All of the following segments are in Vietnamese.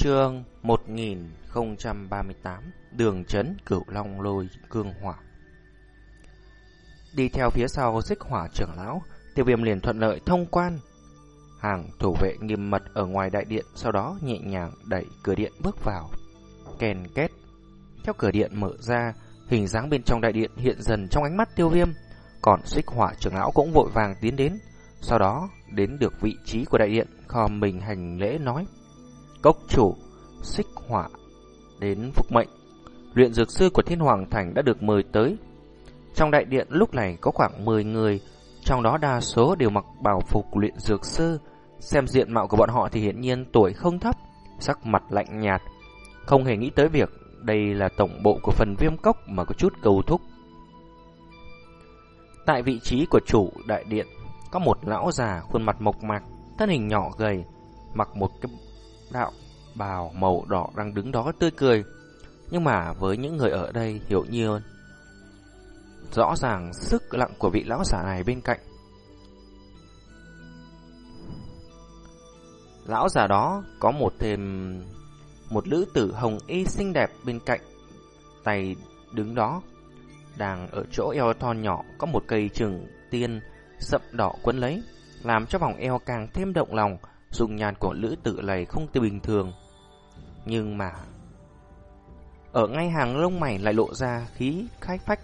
Chương 1038 Đường chấn Cửu Long Lôi Cương Hỏa Đi theo phía sau xích hỏa trưởng lão, tiêu viêm liền thuận lợi thông quan. Hàng thủ vệ nghiêm mật ở ngoài đại điện, sau đó nhẹ nhàng đẩy cửa điện bước vào. Kèn két. Theo cửa điện mở ra, hình dáng bên trong đại điện hiện dần trong ánh mắt tiêu viêm. Còn xích hỏa trưởng lão cũng vội vàng tiến đến. Sau đó, đến được vị trí của đại điện, kho mình hành lễ nói. Cốc chủ, xích hỏa, đến phục mệnh. Luyện dược sư của thiên hoàng thành đã được mời tới. Trong đại điện lúc này có khoảng 10 người, trong đó đa số đều mặc bảo phục luyện dược sư. Xem diện mạo của bọn họ thì hiển nhiên tuổi không thấp, sắc mặt lạnh nhạt. Không hề nghĩ tới việc đây là tổng bộ của phần viêm cốc mà có chút cầu thúc. Tại vị trí của chủ đại điện, có một lão già khuôn mặt mộc mạc, thân hình nhỏ gầy, mặc một cái đạo bào màu đỏ đang đứng đó tươi cười. Nhưng mà với những người ở đây hiểu nhiều rõ ràng sức lặng của vị lão giả này bên cạnh. Lão già đó có một thêm một nữ tử hồng y xinh đẹp bên cạnh, tay đứng đó, đang ở chỗ eo thon nhỏ có một cây trừng tiên sậm đỏ quấn lấy, làm cho vòng eo càng thêm động lòng, dùng nhàn của lữ tử này không từ bình thường. Nhưng mà ở ngay hàng lông mày lại lộ ra khí khai phách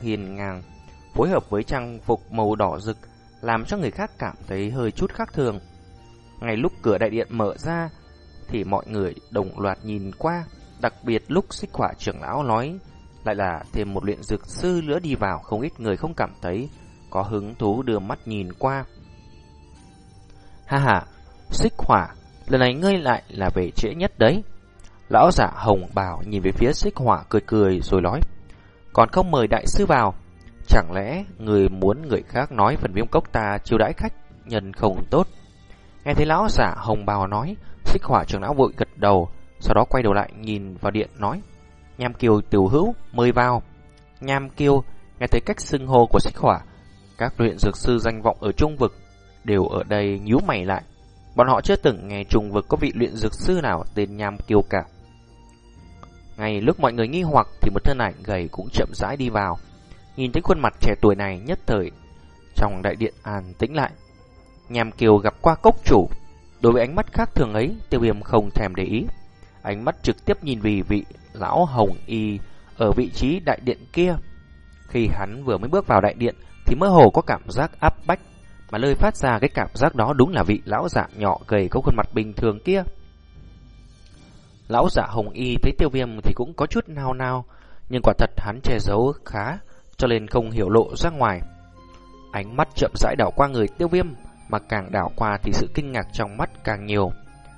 hiền ngang, phối hợp với trang phục màu đỏ rực, làm cho người khác cảm thấy hơi chút khác thường. Ngay lúc cửa đại điện mở ra, thì mọi người đồng loạt nhìn qua, đặc biệt lúc xích hỏa trưởng lão nói lại là thêm một luyện dược sư nữa đi vào, không ít người không cảm thấy có hứng thú đưa mắt nhìn qua. Ha ha, xích hỏa, lần này ngươi lại là về trễ nhất đấy. Lão giả hồng bào nhìn về phía xích hỏa cười cười rồi nói còn không mời đại sư vào. Chẳng lẽ người muốn người khác nói phần viêm cốc ta chiêu đãi khách nhân không tốt? Nghe thấy lão giả hồng bào nói, xích hỏa trưởng lão vội gật đầu, sau đó quay đầu lại nhìn vào điện nói, Nham Kiều tiểu hữu, mời vào. Nham Kiều, nghe thấy cách xưng hô của xích hỏa, các luyện dược sư danh vọng ở trung vực đều ở đây nhíu mày lại. Bọn họ chưa từng nghe trùng vực có vị luyện dược sư nào tên Nham Kiều cả. Ngay lúc mọi người nghi hoặc thì một thân ảnh gầy cũng chậm rãi đi vào. Nhìn thấy khuôn mặt trẻ tuổi này nhất thời trong đại điện an tĩnh lại. Nham Kiều gặp qua cốc chủ. Đối với ánh mắt khác thường ấy, tiêu viêm không thèm để ý. Ánh mắt trực tiếp nhìn vì vị lão hồng y ở vị trí đại điện kia. Khi hắn vừa mới bước vào đại điện thì mơ hồ có cảm giác áp bách. Mà lời phát ra cái cảm giác đó đúng là vị lão giả nhỏ gầy có khuôn mặt bình thường kia. Lão giả hồng y thấy tiêu viêm thì cũng có chút nao nao, nhưng quả thật hắn che giấu khá, cho nên không hiểu lộ ra ngoài. Ánh mắt chậm rãi đảo qua người tiêu viêm, mà càng đảo qua thì sự kinh ngạc trong mắt càng nhiều.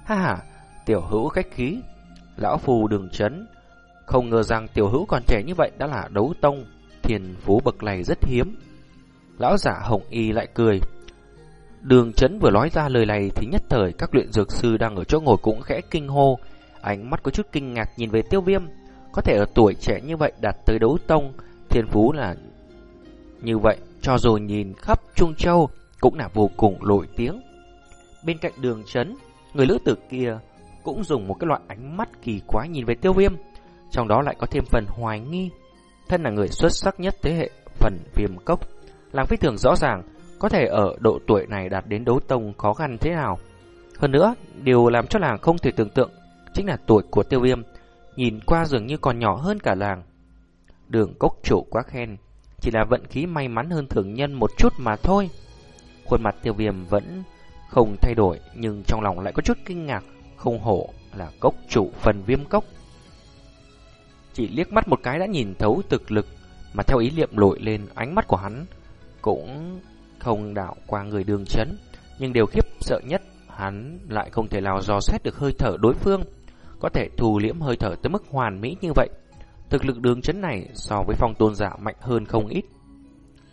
Ha ha, tiểu hữu khách khí, lão phù đường chấn. Không ngờ rằng tiểu hữu còn trẻ như vậy đã là đấu tông, thiền phú bậc này rất hiếm. Lão giả hồng y lại cười. Đường chấn vừa nói ra lời này thì nhất thời các luyện dược sư đang ở chỗ ngồi cũng khẽ kinh hô, Ánh mắt có chút kinh ngạc nhìn về tiêu viêm. Có thể ở tuổi trẻ như vậy đạt tới đấu tông Thiên phú là như vậy Cho dù nhìn khắp Trung Châu Cũng là vô cùng nổi tiếng. Bên cạnh đường chấn Người lữ tử kia cũng dùng một cái loại ánh mắt kỳ quái nhìn về tiêu viêm Trong đó lại có thêm phần hoài nghi. Thân là người xuất sắc nhất thế hệ Phần viêm cốc Làng phi thường rõ ràng có thể ở độ tuổi này đạt đến đấu tông khó khăn thế nào Hơn nữa Điều làm cho làng không thể tưởng tượng chính là tuổi của tiêu viêm, nhìn qua dường như còn nhỏ hơn cả làng. Đường cốc chủ quá khen, chỉ là vận khí may mắn hơn thường nhân một chút mà thôi. Khuôn mặt tiêu viêm vẫn không thay đổi, nhưng trong lòng lại có chút kinh ngạc, không hổ là cốc chủ phần viêm cốc. Chỉ liếc mắt một cái đã nhìn thấu thực lực, mà theo ý niệm lội lên ánh mắt của hắn cũng không đảo qua người đường chấn, nhưng điều khiếp sợ nhất hắn lại không thể nào dò xét được hơi thở đối phương có thể thù liễm hơi thở tới mức hoàn mỹ như vậy. Thực lực đường chấn này so với phong tôn giả mạnh hơn không ít.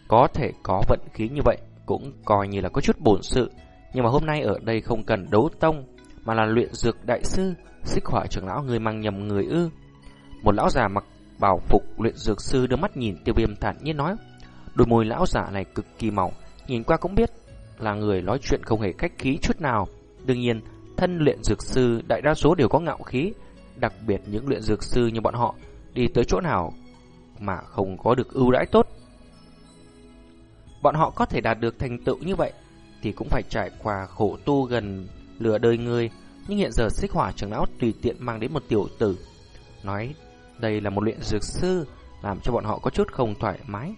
Có thể có vận khí như vậy cũng coi như là có chút bổn sự, nhưng mà hôm nay ở đây không cần đấu tông, mà là luyện dược đại sư, xích hỏa trưởng lão người mang nhầm người ư. Một lão già mặc bảo phục luyện dược sư đưa mắt nhìn tiêu viêm thản nhiên nói, đôi môi lão giả này cực kỳ mỏng, nhìn qua cũng biết là người nói chuyện không hề khách khí chút nào. Đương nhiên, thân luyện dược sư đại đa số đều có ngạo khí, đặc biệt những luyện dược sư như bọn họ đi tới chỗ nào mà không có được ưu đãi tốt. Bọn họ có thể đạt được thành tựu như vậy thì cũng phải trải qua khổ tu gần lửa đời người, nhưng hiện giờ xích hỏa trưởng lão tùy tiện mang đến một tiểu tử. Nói đây là một luyện dược sư, làm cho bọn họ có chút không thoải mái.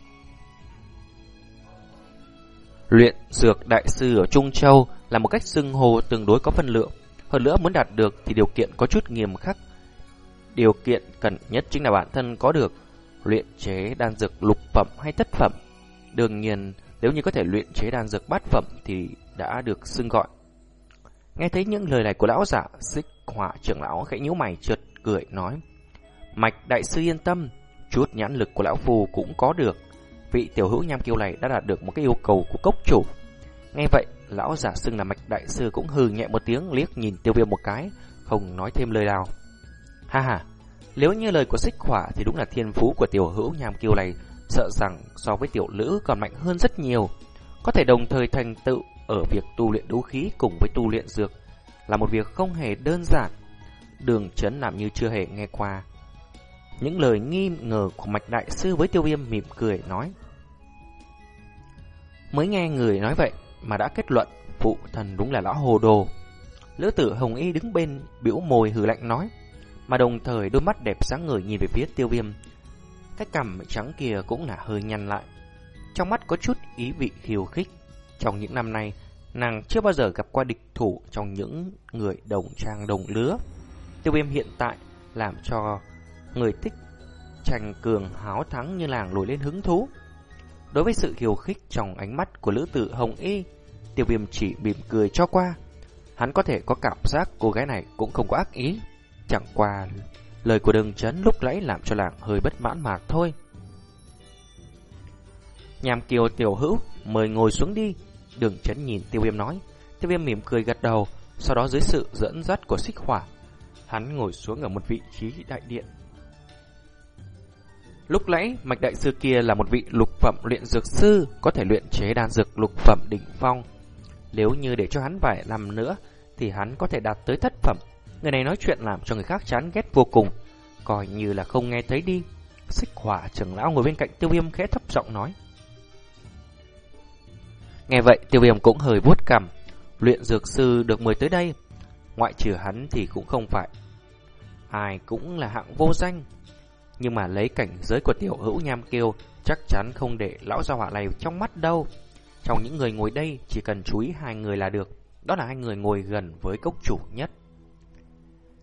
Luyện dược đại sư ở Trung Châu là một cách xưng hồ tương đối có phân lượng. Hơn nữa muốn đạt được thì điều kiện có chút nghiêm khắc. Điều kiện cần nhất chính là bản thân có được luyện chế đan dược lục phẩm hay thất phẩm. Đương nhiên, nếu như có thể luyện chế đan dược bát phẩm thì đã được xưng gọi. Nghe thấy những lời này của lão giả, xích hỏa trưởng lão khẽ nhíu mày trượt cười nói. Mạch đại sư yên tâm, chút nhãn lực của lão phù cũng có được. Vị tiểu hữu nham kiêu này đã đạt được một cái yêu cầu của cốc chủ. Nghe vậy, lão giả xưng là mạch đại sư cũng hừ nhẹ một tiếng liếc nhìn tiêu viêm một cái, không nói thêm lời nào. Ha ha, nếu như lời của xích hỏa thì đúng là thiên phú của tiểu hữu nham kiêu này sợ rằng so với tiểu lữ còn mạnh hơn rất nhiều. Có thể đồng thời thành tựu ở việc tu luyện đấu khí cùng với tu luyện dược là một việc không hề đơn giản. Đường chấn làm như chưa hề nghe qua. Những lời nghi ngờ của mạch đại sư với tiêu viêm mỉm cười nói. Mới nghe người nói vậy mà đã kết luận phụ thần đúng là lão hồ đồ. Lữ tử Hồng Y đứng bên biểu môi hừ lạnh nói, mà đồng thời đôi mắt đẹp sáng ngời nhìn về phía tiêu viêm. Cái cằm trắng kia cũng là hơi nhăn lại. Trong mắt có chút ý vị khiêu khích. Trong những năm nay, nàng chưa bao giờ gặp qua địch thủ trong những người đồng trang đồng lứa. Tiêu viêm hiện tại làm cho người thích tranh cường háo thắng như làng nổi lên hứng thú. Đối với sự khiêu khích trong ánh mắt của lữ tử Hồng Y, tiêu viêm chỉ mỉm cười cho qua. Hắn có thể có cảm giác cô gái này cũng không có ác ý. Chẳng qua lời của đường chấn lúc nãy làm cho làng hơi bất mãn mạc thôi. Nhàm kiều tiểu hữu, mời ngồi xuống đi. Đường chấn nhìn tiêu viêm nói. Tiêu viêm mỉm cười gật đầu, sau đó dưới sự dẫn dắt của xích hỏa, hắn ngồi xuống ở một vị trí đại điện. Lúc nãy, mạch đại sư kia là một vị lục phẩm luyện dược sư, có thể luyện chế đan dược lục phẩm đỉnh phong. Nếu như để cho hắn vài năm nữa, thì hắn có thể đạt tới thất phẩm. Người này nói chuyện làm cho người khác chán ghét vô cùng, coi như là không nghe thấy đi. Xích hỏa trưởng lão ngồi bên cạnh tiêu viêm khẽ thấp giọng nói. Nghe vậy, tiêu viêm cũng hơi vuốt cằm. Luyện dược sư được mời tới đây, ngoại trừ hắn thì cũng không phải. Ai cũng là hạng vô danh, nhưng mà lấy cảnh giới của tiểu hữu nham kêu Chắc chắn không để lão gia họa này trong mắt đâu. Trong những người ngồi đây, Chỉ cần chú ý hai người là được. Đó là hai người ngồi gần với cốc chủ nhất.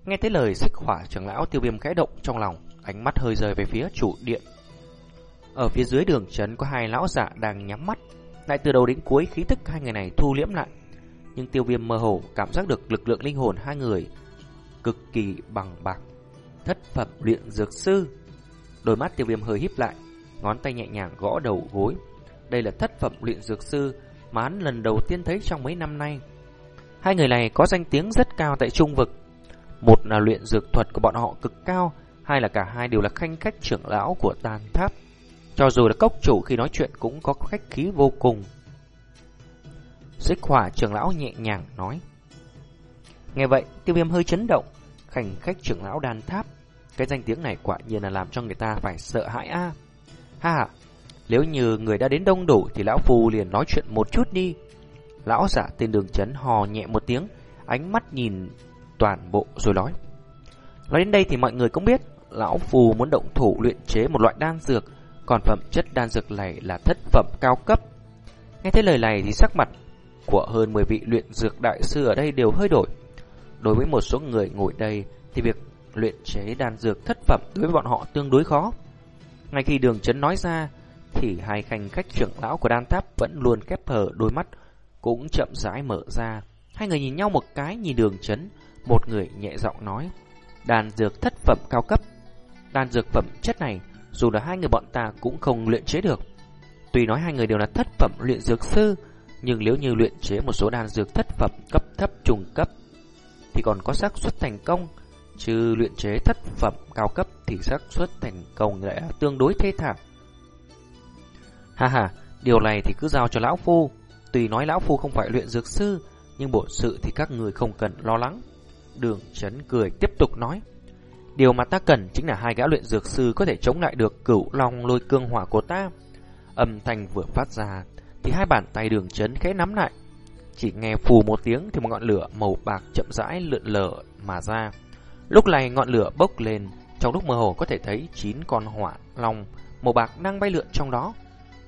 Nghe thấy lời xích hỏa trưởng lão tiêu viêm khẽ động trong lòng, Ánh mắt hơi rời về phía chủ điện. Ở phía dưới đường trấn có hai lão giả đang nhắm mắt. Lại từ đầu đến cuối khí tức hai người này thu liễm lại. Nhưng tiêu viêm mơ hồ cảm giác được lực lượng linh hồn hai người Cực kỳ bằng bạc. Thất phẩm luyện dược sư. Đôi mắt tiêu viêm hơi híp lại, ngón tay nhẹ nhàng gõ đầu gối. Đây là thất phẩm luyện dược sư mà hắn lần đầu tiên thấy trong mấy năm nay. Hai người này có danh tiếng rất cao tại trung vực. Một là luyện dược thuật của bọn họ cực cao, hai là cả hai đều là khanh khách trưởng lão của tàn tháp. Cho dù là cốc chủ khi nói chuyện cũng có khách khí vô cùng. Xích hỏa trưởng lão nhẹ nhàng nói. Nghe vậy, tiêu viêm hơi chấn động. Khanh khách trưởng lão đàn tháp cái danh tiếng này quả nhiên là làm cho người ta phải sợ hãi a. Ha, nếu như người đã đến đông đủ thì lão phu liền nói chuyện một chút đi. Lão giả tên đường chấn hò nhẹ một tiếng, ánh mắt nhìn toàn bộ rồi nói. Nói đến đây thì mọi người cũng biết, lão phu muốn động thủ luyện chế một loại đan dược, còn phẩm chất đan dược này là thất phẩm cao cấp. Nghe thấy lời này thì sắc mặt của hơn 10 vị luyện dược đại sư ở đây đều hơi đổi. Đối với một số người ngồi đây thì việc luyện chế đan dược thất phẩm đối với bọn họ tương đối khó. Ngay khi đường chấn nói ra, thì hai khanh khách trưởng lão của đan tháp vẫn luôn khép hờ đôi mắt, cũng chậm rãi mở ra. Hai người nhìn nhau một cái nhìn đường chấn, một người nhẹ giọng nói, đan dược thất phẩm cao cấp. Đan dược phẩm chất này, dù là hai người bọn ta cũng không luyện chế được. Tuy nói hai người đều là thất phẩm luyện dược sư, nhưng nếu như luyện chế một số đan dược thất phẩm cấp thấp trùng cấp, thì còn có xác suất thành công trừ luyện chế thất phẩm cao cấp thì xác suất thành công lại tương đối thê thảm. Ha ha, điều này thì cứ giao cho lão phu. tùy nói lão phu không phải luyện dược sư, nhưng bộ sự thì các người không cần lo lắng. Đường chấn cười tiếp tục nói. Điều mà ta cần chính là hai gã luyện dược sư có thể chống lại được cửu long lôi cương hỏa của ta. Âm thanh vừa phát ra thì hai bàn tay đường chấn khẽ nắm lại. Chỉ nghe phù một tiếng thì một ngọn lửa màu bạc chậm rãi lượn lờ mà ra. Lúc này ngọn lửa bốc lên, trong lúc mơ hồ có thể thấy chín con hỏa long màu bạc đang bay lượn trong đó.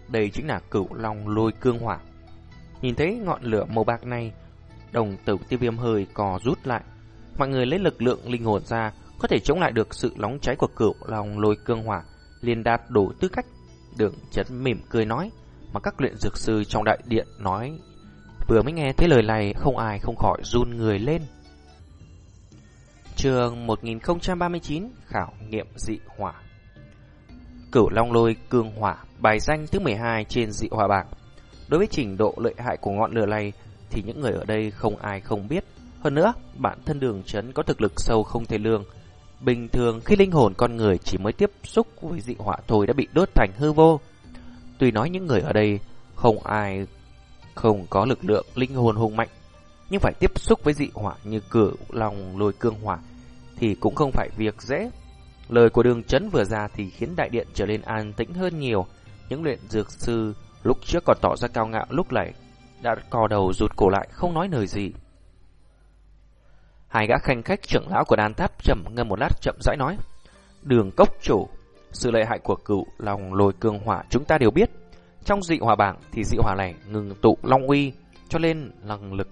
Đây chính là cửu long lôi cương hỏa. Nhìn thấy ngọn lửa màu bạc này, đồng tử tiêu viêm hơi cò rút lại. Mọi người lấy lực lượng linh hồn ra, có thể chống lại được sự nóng cháy của cửu long lôi cương hỏa, liền đạt đủ tư cách. Đường chấn mỉm cười nói, mà các luyện dược sư trong đại điện nói. Vừa mới nghe thấy lời này, không ai không khỏi run người lên. Trường 1039 Khảo nghiệm dị hỏa. Cửu Long Lôi Cương Hỏa Bài danh thứ 12 trên dị hỏa bảng. Đối với trình độ lợi hại của ngọn lửa này Thì những người ở đây không ai không biết. Hơn nữa, bản thân đường chấn có thực lực sâu không thể lường. Bình thường khi linh hồn con người chỉ mới tiếp xúc với dị hỏa thôi đã bị đốt thành hư vô. Tuy nói những người ở đây không ai không có lực lượng linh hồn hùng mạnh nhưng phải tiếp xúc với dị hỏa như cửu lòng lôi cương hỏa thì cũng không phải việc dễ. Lời của đường chấn vừa ra thì khiến đại điện trở nên an tĩnh hơn nhiều. Những luyện dược sư lúc trước còn tỏ ra cao ngạo lúc này đã co đầu rụt cổ lại không nói lời gì. Hai gã khanh khách trưởng lão của đàn tháp chậm ngâm một lát chậm rãi nói. Đường cốc chủ, sự lợi hại của cửu lòng lôi cương hỏa chúng ta đều biết. Trong dị hỏa bảng thì dị hỏa này ngừng tụ long uy, cho nên năng lực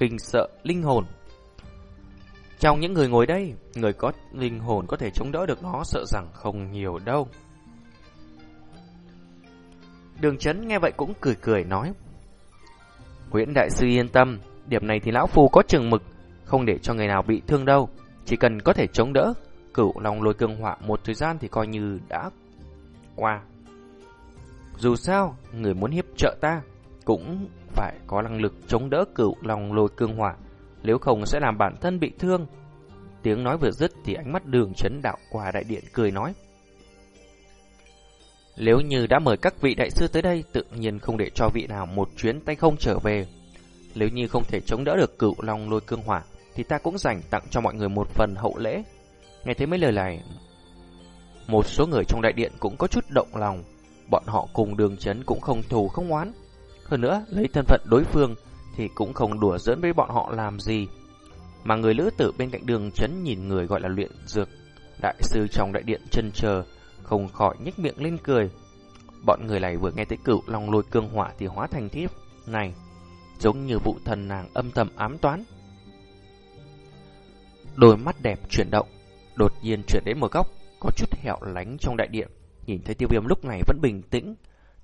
kinh sợ linh hồn. Trong những người ngồi đây, người có linh hồn có thể chống đỡ được nó sợ rằng không nhiều đâu. Đường chấn nghe vậy cũng cười cười nói. Nguyễn Đại Sư yên tâm, điểm này thì Lão Phu có chừng mực, không để cho người nào bị thương đâu. Chỉ cần có thể chống đỡ, cửu lòng lôi cương họa một thời gian thì coi như đã qua. Dù sao, người muốn hiếp trợ ta, cũng phải có năng lực chống đỡ cửu lòng lôi cương hỏa, nếu không sẽ làm bản thân bị thương. Tiếng nói vừa dứt thì ánh mắt đường chấn đạo qua đại điện cười nói. Nếu như đã mời các vị đại sư tới đây, tự nhiên không để cho vị nào một chuyến tay không trở về. Nếu như không thể chống đỡ được cựu long lôi cương hỏa, thì ta cũng dành tặng cho mọi người một phần hậu lễ. Nghe thấy mấy lời này, một số người trong đại điện cũng có chút động lòng. Bọn họ cùng đường chấn cũng không thù không oán. Hơn nữa, lấy thân phận đối phương thì cũng không đùa giỡn với bọn họ làm gì. Mà người lữ tử bên cạnh đường chấn nhìn người gọi là luyện dược đại sư trong đại điện chân chờ, không khỏi nhếch miệng lên cười. Bọn người này vừa nghe tới cựu lòng lôi cương hỏa thì hóa thành thiếp này, giống như vụ thần nàng âm thầm ám toán. Đôi mắt đẹp chuyển động, đột nhiên chuyển đến một góc, có chút hẹo lánh trong đại điện. Nhìn thấy tiêu viêm lúc này vẫn bình tĩnh,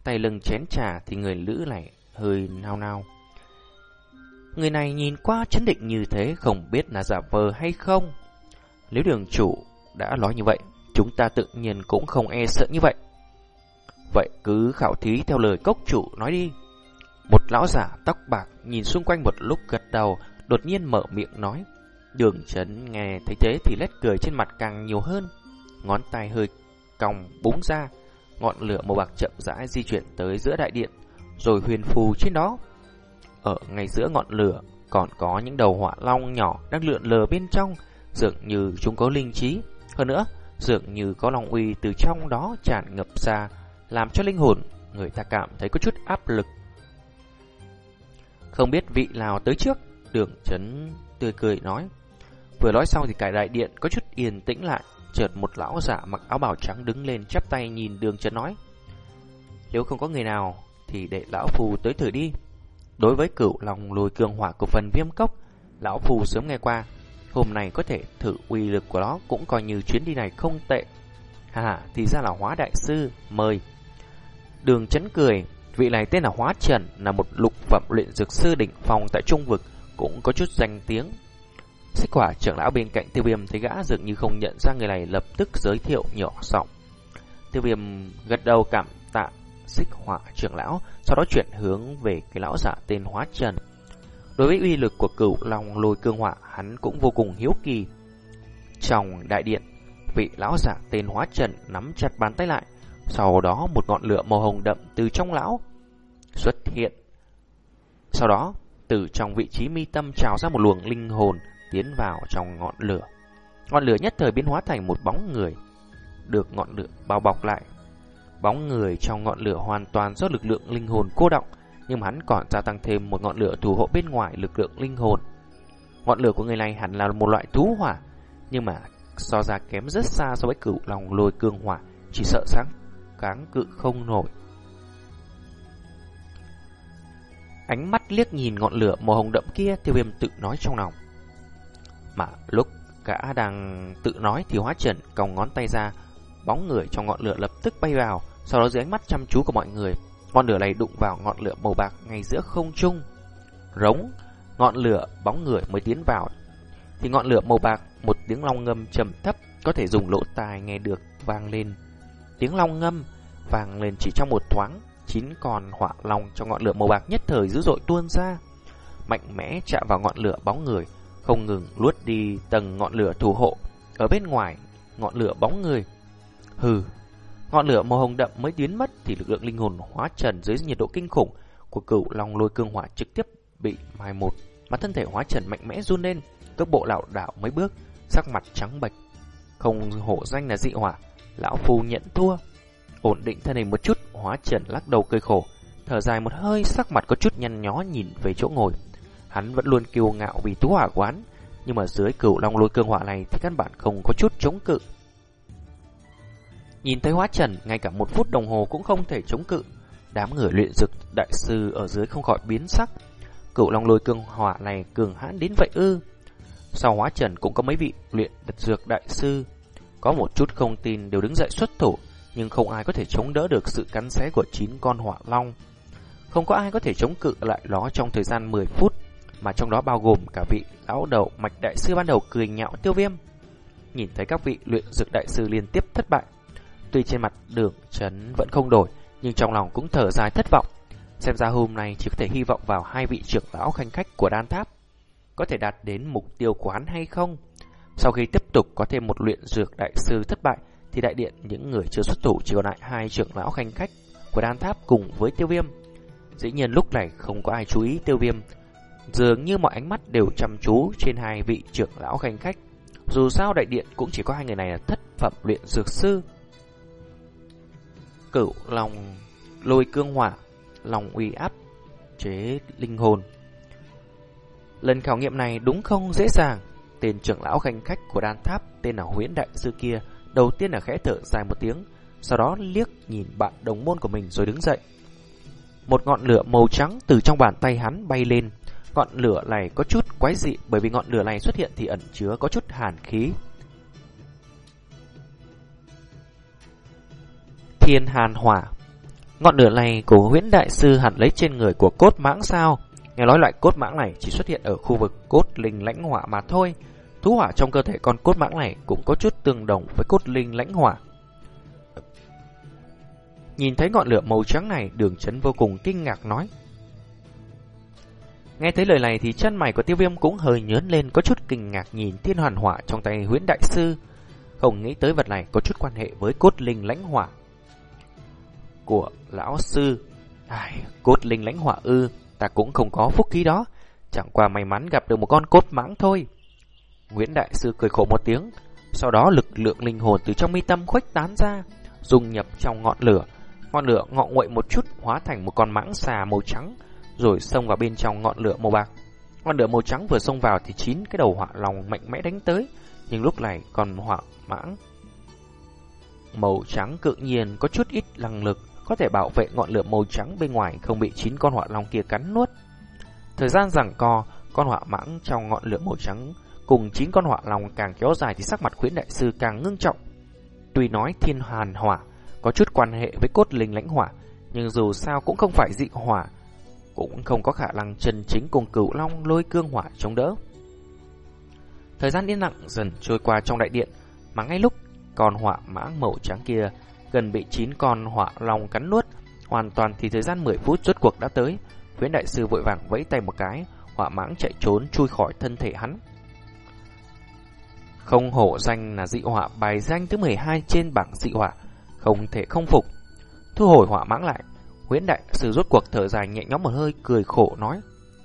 tay lưng chén trà thì người lữ này hơi nao nao. Người này nhìn qua chấn định như thế không biết là giả vờ hay không. Nếu đường chủ đã nói như vậy, chúng ta tự nhiên cũng không e sợ như vậy. Vậy cứ khảo thí theo lời cốc chủ nói đi. Một lão giả tóc bạc nhìn xung quanh một lúc gật đầu, đột nhiên mở miệng nói. Đường chấn nghe thấy thế thì lét cười trên mặt càng nhiều hơn. Ngón tay hơi còng búng ra, ngọn lửa màu bạc chậm rãi di chuyển tới giữa đại điện, rồi huyền phù trên đó. Ở ngay giữa ngọn lửa còn có những đầu hỏa long nhỏ đang lượn lờ bên trong, dường như chúng có linh trí. Hơn nữa, dường như có long uy từ trong đó tràn ngập ra, làm cho linh hồn người ta cảm thấy có chút áp lực. Không biết vị nào tới trước, đường chấn tươi cười nói. Vừa nói xong thì cả đại điện có chút yên tĩnh lại, chợt một lão giả mặc áo bào trắng đứng lên chắp tay nhìn đường chấn nói. Nếu không có người nào thì để lão phù tới thử đi. Đối với cửu lòng lùi cường hỏa của phần viêm cốc, lão phù sớm nghe qua, hôm nay có thể thử uy lực của nó cũng coi như chuyến đi này không tệ. Hà, thì ra là hóa đại sư, mời. Đường chấn cười, vị này tên là Hóa Trần, là một lục phẩm luyện dược sư đỉnh phòng tại trung vực, cũng có chút danh tiếng. Xích quả trưởng lão bên cạnh tiêu viêm thấy gã dường như không nhận ra người này lập tức giới thiệu nhỏ giọng. Tiêu viêm gật đầu cảm tạ xích họa trưởng lão, sau đó chuyển hướng về cái lão giả tên Hóa Trần. Đối với uy lực của cửu long lôi cương họa, hắn cũng vô cùng hiếu kỳ. Trong đại điện, vị lão giả tên Hóa Trần nắm chặt bàn tay lại, sau đó một ngọn lửa màu hồng đậm từ trong lão xuất hiện. Sau đó, từ trong vị trí mi tâm trào ra một luồng linh hồn tiến vào trong ngọn lửa. Ngọn lửa nhất thời biến hóa thành một bóng người, được ngọn lửa bao bọc lại. Bóng người trong ngọn lửa hoàn toàn do lực lượng linh hồn cô động, nhưng hắn còn gia tăng thêm một ngọn lửa thủ hộ bên ngoài lực lượng linh hồn. Ngọn lửa của người này hẳn là một loại thú hỏa, nhưng mà so ra kém rất xa so với cửu lòng lôi cương hỏa, chỉ sợ sáng cáng cự không nổi. Ánh mắt liếc nhìn ngọn lửa màu hồng đậm kia, tiêu viêm tự nói trong lòng. Mà lúc cả đang tự nói thì hóa trần còng ngón tay ra, bóng người trong ngọn lửa lập tức bay vào, sau đó dưới ánh mắt chăm chú của mọi người, ngọn lửa này đụng vào ngọn lửa màu bạc ngay giữa không trung. Rống, ngọn lửa bóng người mới tiến vào, thì ngọn lửa màu bạc một tiếng long ngâm trầm thấp có thể dùng lỗ tai nghe được vang lên. Tiếng long ngâm vang lên chỉ trong một thoáng, chín con hỏa long trong ngọn lửa màu bạc nhất thời dữ dội tuôn ra, mạnh mẽ chạm vào ngọn lửa bóng người, không ngừng luốt đi tầng ngọn lửa thủ hộ ở bên ngoài ngọn lửa bóng người. Hừ, ngọn lửa màu hồng đậm mới biến mất thì lực lượng linh hồn hóa trần dưới nhiệt độ kinh khủng của cửu long lôi cương hỏa trực tiếp bị mai một, mà thân thể hóa trần mạnh mẽ run lên, cước bộ lão đảo mấy bước, sắc mặt trắng bệch. Không hổ danh là dị hỏa, lão phu nhận thua. Ổn định thân hình một chút, hóa trần lắc đầu cười khổ, thở dài một hơi, sắc mặt có chút nhăn nhó nhìn về chỗ ngồi. Hắn vẫn luôn kiêu ngạo vì tú hỏa quán, nhưng mà dưới cửu long lôi cương hỏa này thì căn bản không có chút chống cự. Nhìn thấy hóa trần, ngay cả một phút đồng hồ cũng không thể chống cự. Đám người luyện dực đại sư ở dưới không khỏi biến sắc. cựu long lôi cương hỏa này cường hãn đến vậy ư? Sau hóa trần cũng có mấy vị luyện đật dược đại sư. Có một chút không tin đều đứng dậy xuất thủ, nhưng không ai có thể chống đỡ được sự cắn xé của chín con hỏa long. Không có ai có thể chống cự lại nó trong thời gian 10 phút, mà trong đó bao gồm cả vị lão đầu mạch đại sư ban đầu cười nhạo tiêu viêm. Nhìn thấy các vị luyện dược đại sư liên tiếp thất bại, tuy trên mặt đường chấn vẫn không đổi, nhưng trong lòng cũng thở dài thất vọng. Xem ra hôm nay chỉ có thể hy vọng vào hai vị trưởng lão khanh khách của đan tháp có thể đạt đến mục tiêu của hắn hay không. Sau khi tiếp tục có thêm một luyện dược đại sư thất bại, thì đại điện những người chưa xuất thủ chỉ còn lại hai trưởng lão khanh khách của đan tháp cùng với tiêu viêm. Dĩ nhiên lúc này không có ai chú ý tiêu viêm, dường như mọi ánh mắt đều chăm chú trên hai vị trưởng lão khanh khách. Dù sao đại điện cũng chỉ có hai người này là thất phẩm luyện dược sư. Cửu lòng lôi cương hỏa, lòng uy áp, chế linh hồn. Lần khảo nghiệm này đúng không dễ dàng. Tên trưởng lão khanh khách của đan tháp tên là huyễn đại sư kia đầu tiên là khẽ thở dài một tiếng, sau đó liếc nhìn bạn đồng môn của mình rồi đứng dậy. Một ngọn lửa màu trắng từ trong bàn tay hắn bay lên. Ngọn lửa này có chút quái dị bởi vì ngọn lửa này xuất hiện thì ẩn chứa có chút hàn khí. Thiên hàn hỏa Ngọn lửa này của huyễn đại sư hẳn lấy trên người của cốt mãng sao? Nghe nói loại cốt mãng này chỉ xuất hiện ở khu vực cốt linh lãnh hỏa mà thôi. Thú hỏa trong cơ thể con cốt mãng này cũng có chút tương đồng với cốt linh lãnh hỏa. Nhìn thấy ngọn lửa màu trắng này, đường chấn vô cùng kinh ngạc nói. Nghe thấy lời này thì chân mày của tiêu viêm cũng hơi nhớn lên có chút kinh ngạc nhìn thiên hoàn hỏa trong tay huyễn đại sư. Không nghĩ tới vật này có chút quan hệ với cốt linh lãnh hỏa của lão sư. Ai, cốt linh lãnh hỏa ư, ta cũng không có phúc khí đó, chẳng qua may mắn gặp được một con cốt mãng thôi. Nguyễn Đại Sư cười khổ một tiếng, sau đó lực lượng linh hồn từ trong mi tâm khuếch tán ra, dung nhập trong ngọn lửa. Ngọn lửa ngọ nguậy một chút hóa thành một con mãng xà màu trắng, rồi xông vào bên trong ngọn lửa màu bạc. Ngọn lửa màu trắng vừa xông vào thì chín cái đầu hỏa lòng mạnh mẽ đánh tới, nhưng lúc này còn hỏa mãng màu trắng cự nhiên có chút ít năng lực, có thể bảo vệ ngọn lửa màu trắng bên ngoài không bị chín con họa long kia cắn nuốt. Thời gian giằng co, con họa mãng trong ngọn lửa màu trắng cùng chín con họa long càng kéo dài thì sắc mặt khuyến đại sư càng ngưng trọng. Tuy nói thiên hàn hỏa có chút quan hệ với cốt linh lãnh hỏa, nhưng dù sao cũng không phải dị hỏa, cũng không có khả năng chân chính cùng cửu long lôi cương hỏa chống đỡ. Thời gian yên lặng dần trôi qua trong đại điện, mà ngay lúc con họa mãng màu trắng kia gần bị chín con hỏa lòng cắn nuốt, hoàn toàn thì thời gian 10 phút rốt cuộc đã tới. Huyễn đại sư vội vàng vẫy tay một cái, hỏa mãng chạy trốn chui khỏi thân thể hắn. Không hổ danh là dị hỏa bài danh thứ 12 trên bảng dị hỏa, không thể không phục. Thu hồi hỏa mãng lại, huyễn đại sư rốt cuộc thở dài nhẹ nhõm một hơi cười khổ nói: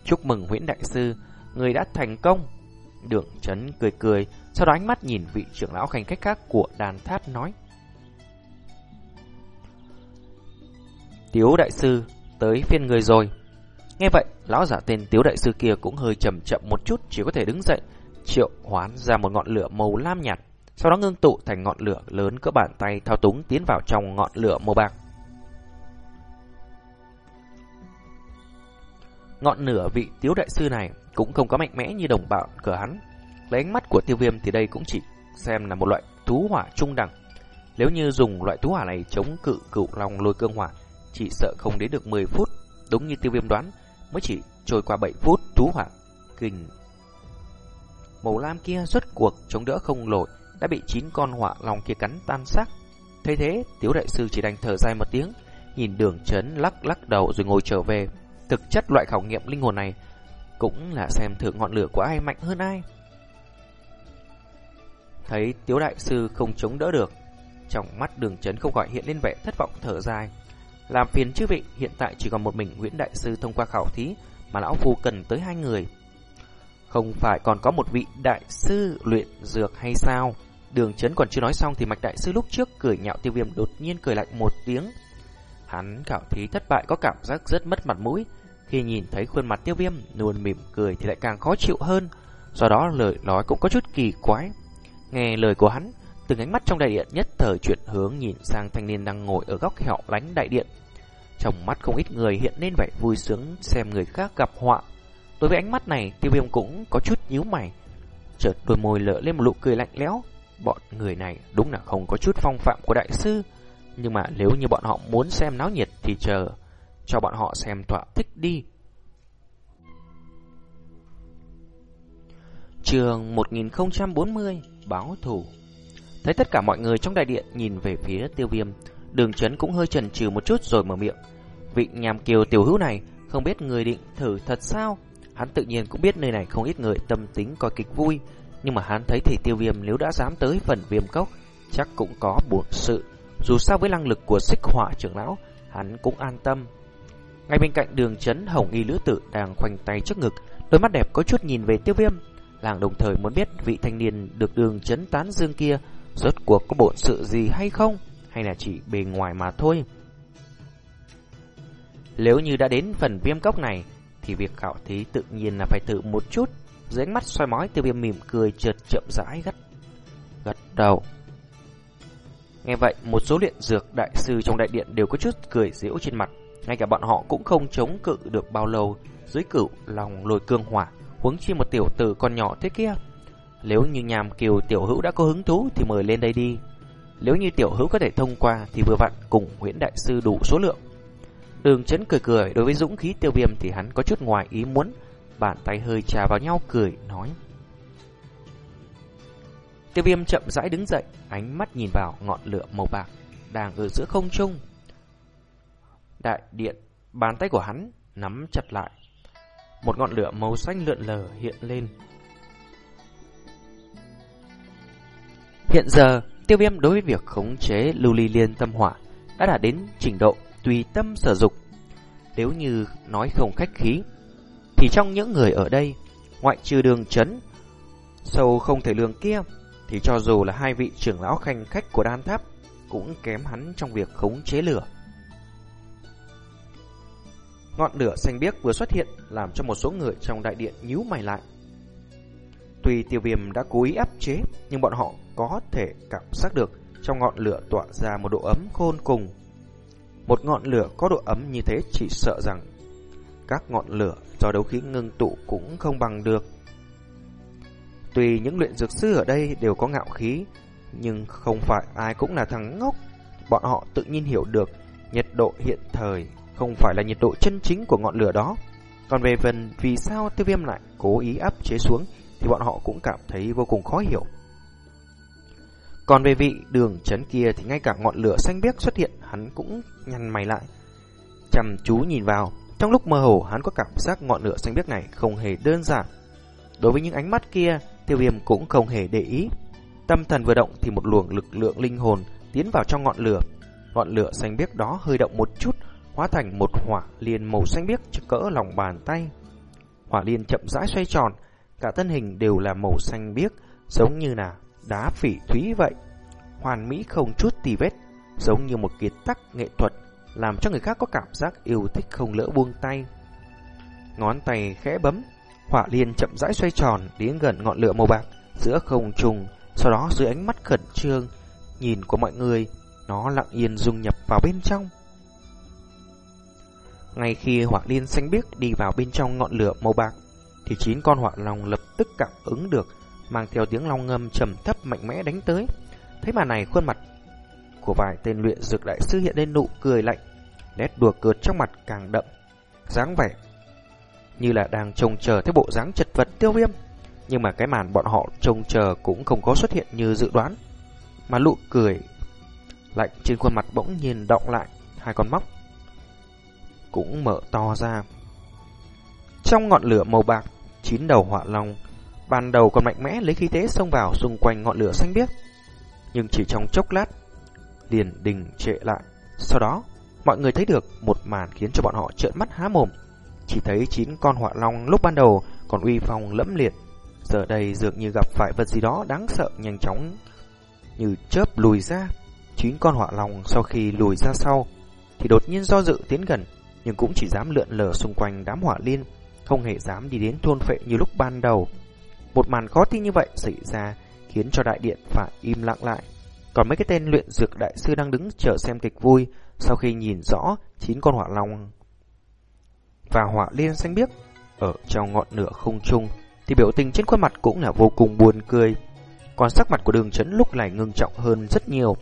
Chúc mừng Nguyễn Đại Sư, người đã thành công. Đường chấn cười cười, sau đó ánh mắt nhìn vị trưởng lão khanh khách khác của đàn tháp nói. Tiếu Đại Sư, tới phiên người rồi. Nghe vậy, lão giả tên Tiếu Đại Sư kia cũng hơi chậm chậm một chút, chỉ có thể đứng dậy, triệu hoán ra một ngọn lửa màu lam nhạt, sau đó ngưng tụ thành ngọn lửa lớn cỡ bàn tay thao túng tiến vào trong ngọn lửa màu bạc. Ngọn lửa vị Tiếu Đại Sư này cũng không có mạnh mẽ như đồng bạo cửa hắn. Lấy ánh mắt của tiêu viêm thì đây cũng chỉ xem là một loại thú hỏa trung đẳng. Nếu như dùng loại thú hỏa này chống cự cựu long lôi cương hỏa, chỉ sợ không đến được 10 phút. Đúng như tiêu viêm đoán, mới chỉ trôi qua 7 phút thú hỏa kinh. Màu lam kia xuất cuộc chống đỡ không nổi, đã bị chín con hỏa long kia cắn tan xác. Thế thế, Tiếu Đại Sư chỉ đành thở dài một tiếng, nhìn đường chấn lắc lắc đầu rồi ngồi trở về. Thực chất loại khảo nghiệm linh hồn này cũng là xem thử ngọn lửa của ai mạnh hơn ai. Thấy Tiếu Đại Sư không chống đỡ được, trong mắt đường chấn không gọi hiện lên vẻ thất vọng thở dài. Làm phiền chư vị, hiện tại chỉ còn một mình Nguyễn Đại Sư thông qua khảo thí, mà Lão Phu cần tới hai người. Không phải còn có một vị Đại Sư luyện dược hay sao? Đường chấn còn chưa nói xong thì Mạch Đại Sư lúc trước cười nhạo tiêu viêm đột nhiên cười lạnh một tiếng. Hắn khảo thí thất bại có cảm giác rất mất mặt mũi, khi nhìn thấy khuôn mặt tiêu viêm luôn mỉm cười thì lại càng khó chịu hơn, do đó lời nói cũng có chút kỳ quái. Nghe lời của hắn, từng ánh mắt trong đại điện nhất thời chuyển hướng nhìn sang thanh niên đang ngồi ở góc hẻo lánh đại điện. Trong mắt không ít người hiện lên vẻ vui sướng xem người khác gặp họa. Đối với ánh mắt này, tiêu viêm cũng có chút nhíu mày. Chợt đôi môi lỡ lên một nụ cười lạnh lẽo. Bọn người này đúng là không có chút phong phạm của đại sư. Nhưng mà nếu như bọn họ muốn xem náo nhiệt thì chờ cho bọn họ xem thỏa thích đi. Trường 1040 Báo thủ Thấy tất cả mọi người trong đại điện nhìn về phía tiêu viêm Đường chấn cũng hơi chần chừ một chút rồi mở miệng Vị nhàm kiều tiểu hữu này Không biết người định thử thật sao Hắn tự nhiên cũng biết nơi này không ít người tâm tính coi kịch vui Nhưng mà hắn thấy thì tiêu viêm nếu đã dám tới phần viêm cốc Chắc cũng có bổn sự Dù sao với năng lực của xích họa trưởng lão Hắn cũng an tâm ngay bên cạnh đường chấn hồng y lữ tử đang khoanh tay trước ngực, đôi mắt đẹp có chút nhìn về tiêu viêm. Làng đồng thời muốn biết vị thanh niên được đường chấn tán dương kia rốt cuộc có bộn sự gì hay không, hay là chỉ bề ngoài mà thôi. Nếu như đã đến phần viêm cốc này, thì việc khảo thí tự nhiên là phải thử một chút. Dưới ánh mắt xoay mói tiêu viêm mỉm cười chợt chậm rãi gắt gật đầu. Nghe vậy, một số luyện dược đại sư trong đại điện đều có chút cười giễu trên mặt. Ngay cả bọn họ cũng không chống cự được bao lâu dưới cửu lòng lồi cương hỏa, huống chi một tiểu tử con nhỏ thế kia. Nếu như nhàm kiều tiểu hữu đã có hứng thú thì mời lên đây đi. Nếu như tiểu hữu có thể thông qua thì vừa vặn cùng Nguyễn Đại Sư đủ số lượng. Đường chấn cười cười đối với dũng khí tiêu viêm thì hắn có chút ngoài ý muốn. Bàn tay hơi trà vào nhau cười, nói. Tiêu viêm chậm rãi đứng dậy, ánh mắt nhìn vào ngọn lửa màu bạc đang ở giữa không trung đại điện, bàn tay của hắn nắm chặt lại. Một ngọn lửa màu xanh lượn lờ hiện lên. Hiện giờ, tiêu viêm đối với việc khống chế lưu ly liên tâm hỏa đã đạt đến trình độ tùy tâm sở dục. Nếu như nói không khách khí, thì trong những người ở đây, ngoại trừ đường chấn, sâu không thể lường kia, thì cho dù là hai vị trưởng lão khanh khách của đan tháp, cũng kém hắn trong việc khống chế lửa. Ngọn lửa xanh biếc vừa xuất hiện làm cho một số người trong đại điện nhíu mày lại. Tuy tiêu viêm đã cố ý áp chế, nhưng bọn họ có thể cảm giác được trong ngọn lửa tỏa ra một độ ấm khôn cùng. Một ngọn lửa có độ ấm như thế chỉ sợ rằng các ngọn lửa do đấu khí ngưng tụ cũng không bằng được. Tuy những luyện dược sư ở đây đều có ngạo khí, nhưng không phải ai cũng là thằng ngốc. Bọn họ tự nhiên hiểu được nhiệt độ hiện thời không phải là nhiệt độ chân chính của ngọn lửa đó. Còn về phần vì sao tiêu viêm lại cố ý áp chế xuống thì bọn họ cũng cảm thấy vô cùng khó hiểu. Còn về vị đường chấn kia thì ngay cả ngọn lửa xanh biếc xuất hiện hắn cũng nhăn mày lại. Chăm chú nhìn vào, trong lúc mơ hồ hắn có cảm giác ngọn lửa xanh biếc này không hề đơn giản. Đối với những ánh mắt kia, tiêu viêm cũng không hề để ý. Tâm thần vừa động thì một luồng lực lượng linh hồn tiến vào trong ngọn lửa. Ngọn lửa xanh biếc đó hơi động một chút, hóa thành một hỏa liền màu xanh biếc cỡ lòng bàn tay. Hỏa liên chậm rãi xoay tròn, cả thân hình đều là màu xanh biếc, giống như là đá phỉ thúy vậy. Hoàn mỹ không chút tì vết, giống như một kiệt tác nghệ thuật, làm cho người khác có cảm giác yêu thích không lỡ buông tay. Ngón tay khẽ bấm, họa liên chậm rãi xoay tròn đến gần ngọn lửa màu bạc giữa không trùng, sau đó dưới ánh mắt khẩn trương nhìn của mọi người, nó lặng yên dung nhập vào bên trong. Ngay khi hỏa liên xanh biếc đi vào bên trong ngọn lửa màu bạc, thì chín con hỏa long lập tức cảm ứng được, mang theo tiếng long ngâm trầm thấp mạnh mẽ đánh tới. Thấy mà này khuôn mặt của vài tên luyện dược đại sư hiện lên nụ cười lạnh, nét đùa cợt trong mặt càng đậm, dáng vẻ như là đang trông chờ thấy bộ dáng chật vật tiêu viêm. Nhưng mà cái màn bọn họ trông chờ cũng không có xuất hiện như dự đoán, mà nụ cười lạnh trên khuôn mặt bỗng nhiên động lại, hai con mắt cũng mở to ra. Trong ngọn lửa màu bạc, chín đầu hỏa long ban đầu còn mạnh mẽ lấy khí thế xông vào xung quanh ngọn lửa xanh biếc, nhưng chỉ trong chốc lát liền đình trệ lại. Sau đó, mọi người thấy được một màn khiến cho bọn họ trợn mắt há mồm. Chỉ thấy chín con hỏa long lúc ban đầu còn uy phong lẫm liệt, giờ đây dường như gặp phải vật gì đó đáng sợ nhanh chóng như chớp lùi ra. Chín con hỏa long sau khi lùi ra sau thì đột nhiên do dự tiến gần, nhưng cũng chỉ dám lượn lờ xung quanh đám hỏa liên, không hề dám đi đến thôn phệ như lúc ban đầu. Một màn khó tin như vậy xảy ra khiến cho đại điện phải im lặng lại. Còn mấy cái tên luyện dược đại sư đang đứng chờ xem kịch vui, sau khi nhìn rõ chín con hỏa long và hỏa liên xanh biếc ở trong ngọn lửa không trung, thì biểu tình trên khuôn mặt cũng là vô cùng buồn cười. Còn sắc mặt của đường chấn lúc này ngưng trọng hơn rất nhiều.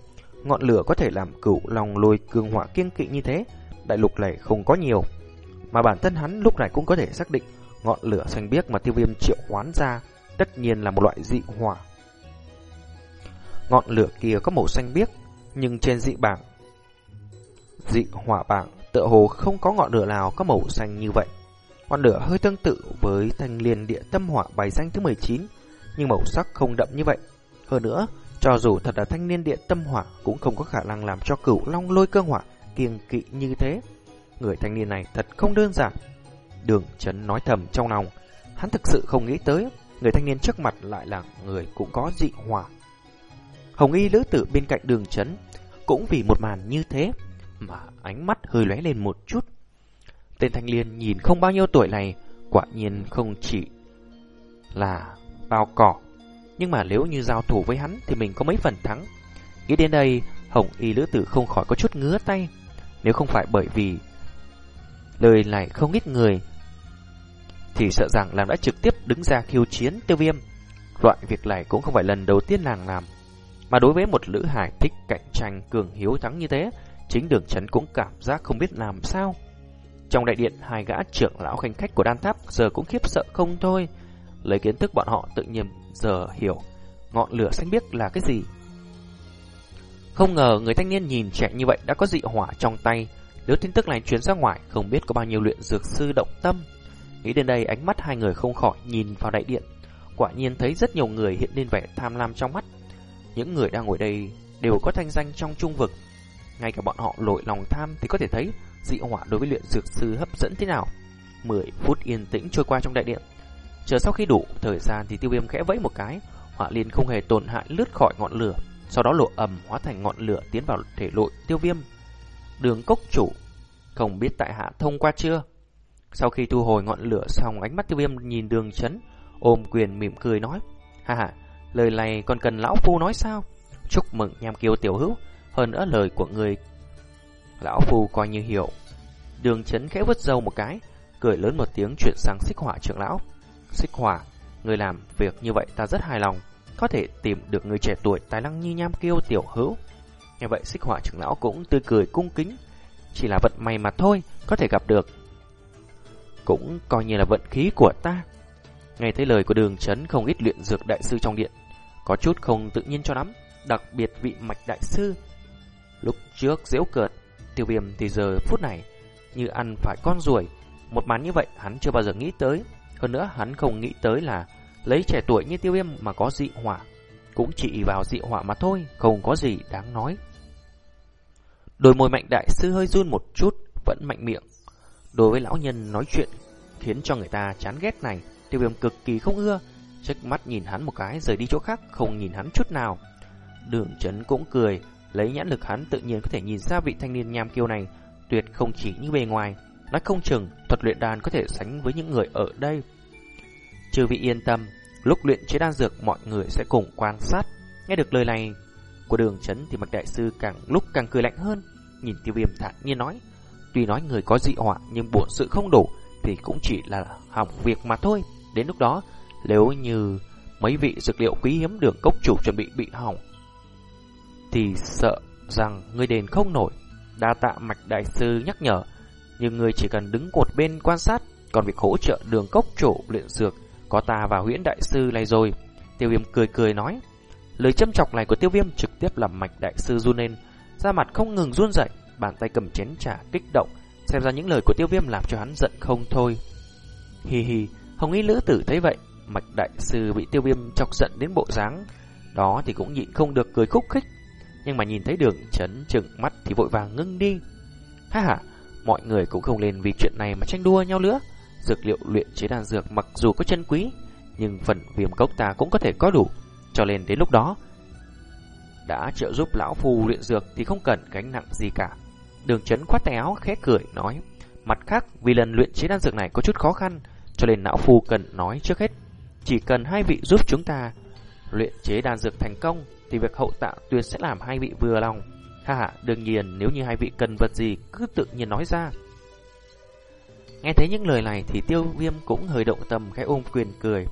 Ngọn lửa có thể làm cửu lòng lôi cương hỏa kiên kỵ như thế, đại lục này không có nhiều. Mà bản thân hắn lúc này cũng có thể xác định ngọn lửa xanh biếc mà tiêu viêm triệu hoán ra tất nhiên là một loại dị hỏa. Ngọn lửa kia có màu xanh biếc, nhưng trên dị bảng, dị hỏa bảng tựa hồ không có ngọn lửa nào có màu xanh như vậy. Ngọn lửa hơi tương tự với thanh liên địa tâm hỏa bài danh thứ 19, nhưng màu sắc không đậm như vậy. Hơn nữa, cho dù thật là thanh niên địa tâm hỏa cũng không có khả năng làm cho cửu long lôi cơ hỏa kiêng kỵ như thế. Người thanh niên này thật không đơn giản. Đường chấn nói thầm trong lòng, hắn thực sự không nghĩ tới người thanh niên trước mặt lại là người cũng có dị hỏa. Hồng y lữ tử bên cạnh đường chấn cũng vì một màn như thế mà ánh mắt hơi lóe lên một chút. Tên thanh niên nhìn không bao nhiêu tuổi này quả nhiên không chỉ là bao cỏ. Nhưng mà nếu như giao thủ với hắn thì mình có mấy phần thắng. Nghĩ đến đây, Hồng y lữ tử không khỏi có chút ngứa tay. Nếu không phải bởi vì lời này không ít người thì sợ rằng làm đã trực tiếp đứng ra khiêu chiến tiêu viêm. Loại việc này cũng không phải lần đầu tiên nàng làm. Mà đối với một lữ hải thích cạnh tranh cường hiếu thắng như thế, chính đường chấn cũng cảm giác không biết làm sao. Trong đại điện, hai gã trưởng lão khanh khách của đan tháp giờ cũng khiếp sợ không thôi. Lấy kiến thức bọn họ tự nhiên giờ hiểu ngọn lửa xanh biếc là cái gì. Không ngờ người thanh niên nhìn trẻ như vậy đã có dị hỏa trong tay. Nếu tin tức này truyền ra ngoài, không biết có bao nhiêu luyện dược sư động tâm. Nghĩ đến đây ánh mắt hai người không khỏi nhìn vào đại điện. Quả nhiên thấy rất nhiều người hiện lên vẻ tham lam trong mắt. Những người đang ngồi đây đều có thanh danh trong trung vực. Ngay cả bọn họ lội lòng tham thì có thể thấy dị hỏa đối với luyện dược sư hấp dẫn thế nào. 10 phút yên tĩnh trôi qua trong đại điện. Chờ sau khi đủ thời gian thì tiêu viêm khẽ vẫy một cái, hỏa liên không hề tổn hại lướt khỏi ngọn lửa, sau đó lộ ầm hóa thành ngọn lửa tiến vào thể nội tiêu viêm. Đường cốc chủ, không biết tại hạ thông qua chưa? Sau khi thu hồi ngọn lửa xong ánh mắt tiêu viêm nhìn đường chấn, ôm quyền mỉm cười nói. Ha ha, lời này còn cần lão phu nói sao? Chúc mừng nham kiêu tiểu hữu, hơn nữa lời của người. Lão phu coi như hiểu. Đường chấn khẽ vứt dâu một cái, cười lớn một tiếng chuyển sang xích hỏa trưởng lão. Xích hỏa, người làm việc như vậy ta rất hài lòng, có thể tìm được người trẻ tuổi tài năng như nham kiêu tiểu hữu. Như vậy xích hỏa trưởng lão cũng tươi cười cung kính, chỉ là vận may mà thôi, có thể gặp được cũng coi như là vận khí của ta. Nghe thấy lời của đường chấn không ít luyện dược đại sư trong điện, có chút không tự nhiên cho lắm, đặc biệt vị mạch đại sư. Lúc trước dễu cợt, tiêu viêm thì giờ phút này như ăn phải con ruồi. Một màn như vậy hắn chưa bao giờ nghĩ tới. Hơn nữa hắn không nghĩ tới là lấy trẻ tuổi như tiêu viêm mà có dị hỏa. Cũng chỉ vào dị hỏa mà thôi, không có gì đáng nói. Đôi môi mạnh đại sư hơi run một chút, vẫn mạnh miệng Đối với lão nhân nói chuyện khiến cho người ta chán ghét này, tiêu viêm cực kỳ không ưa, trách mắt nhìn hắn một cái rời đi chỗ khác, không nhìn hắn chút nào. Đường chấn cũng cười, lấy nhãn lực hắn tự nhiên có thể nhìn ra vị thanh niên nham kiêu này, tuyệt không chỉ như bề ngoài, nói không chừng thuật luyện đan có thể sánh với những người ở đây. Trừ vị yên tâm, lúc luyện chế đan dược mọi người sẽ cùng quan sát. Nghe được lời này của đường chấn thì mặt đại sư càng lúc càng cười lạnh hơn, nhìn tiêu viêm thản nhiên nói. Tuy nói người có dị họa nhưng bổn sự không đủ thì cũng chỉ là hỏng việc mà thôi. Đến lúc đó, nếu như mấy vị dược liệu quý hiếm đường cốc chủ chuẩn bị bị hỏng thì sợ rằng người đền không nổi. Đa tạ mạch đại sư nhắc nhở, nhưng người chỉ cần đứng cột bên quan sát, còn việc hỗ trợ đường cốc chủ luyện dược có ta và huyễn đại sư này rồi. Tiêu viêm cười cười nói, lời châm chọc này của tiêu viêm trực tiếp làm mạch đại sư run lên, da mặt không ngừng run rẩy, bàn tay cầm chén trà kích động, xem ra những lời của tiêu viêm làm cho hắn giận không thôi. Hi hi, hồng y lữ tử thấy vậy, mạch đại sư bị tiêu viêm chọc giận đến bộ dáng, đó thì cũng nhịn không được cười khúc khích, nhưng mà nhìn thấy đường chấn chừng mắt thì vội vàng ngưng đi. Ha ha, mọi người cũng không nên vì chuyện này mà tranh đua nhau nữa. Dược liệu luyện chế đan dược mặc dù có chân quý, nhưng phần viêm cốc ta cũng có thể có đủ. Cho nên đến lúc đó, đã trợ giúp lão phù luyện dược thì không cần gánh nặng gì cả. Đường chấn khoát tay áo khẽ cười nói, mặt khác vì lần luyện chế đan dược này có chút khó khăn, cho nên lão phu cần nói trước hết, chỉ cần hai vị giúp chúng ta luyện chế đan dược thành công thì việc hậu tạ tuyệt sẽ làm hai vị vừa lòng. Ha ha, đương nhiên nếu như hai vị cần vật gì cứ tự nhiên nói ra. Nghe thấy những lời này thì tiêu viêm cũng hơi động tâm khẽ ôm quyền cười.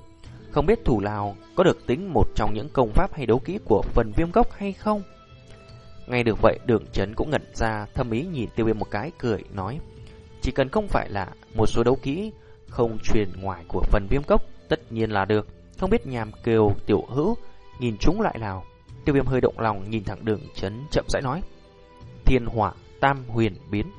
Không biết thủ lào có được tính một trong những công pháp hay đấu kỹ của phần viêm gốc hay không? Ngay được vậy, đường chấn cũng ngẩn ra, thâm ý nhìn tiêu viêm một cái, cười, nói, Chỉ cần không phải là một số đấu kỹ không truyền ngoài của phần viêm cốc, tất nhiên là được. Không biết nhàm kêu tiểu hữu nhìn chúng lại nào? Tiêu viêm hơi động lòng, nhìn thẳng đường chấn chậm rãi nói, Thiên hỏa tam huyền biến.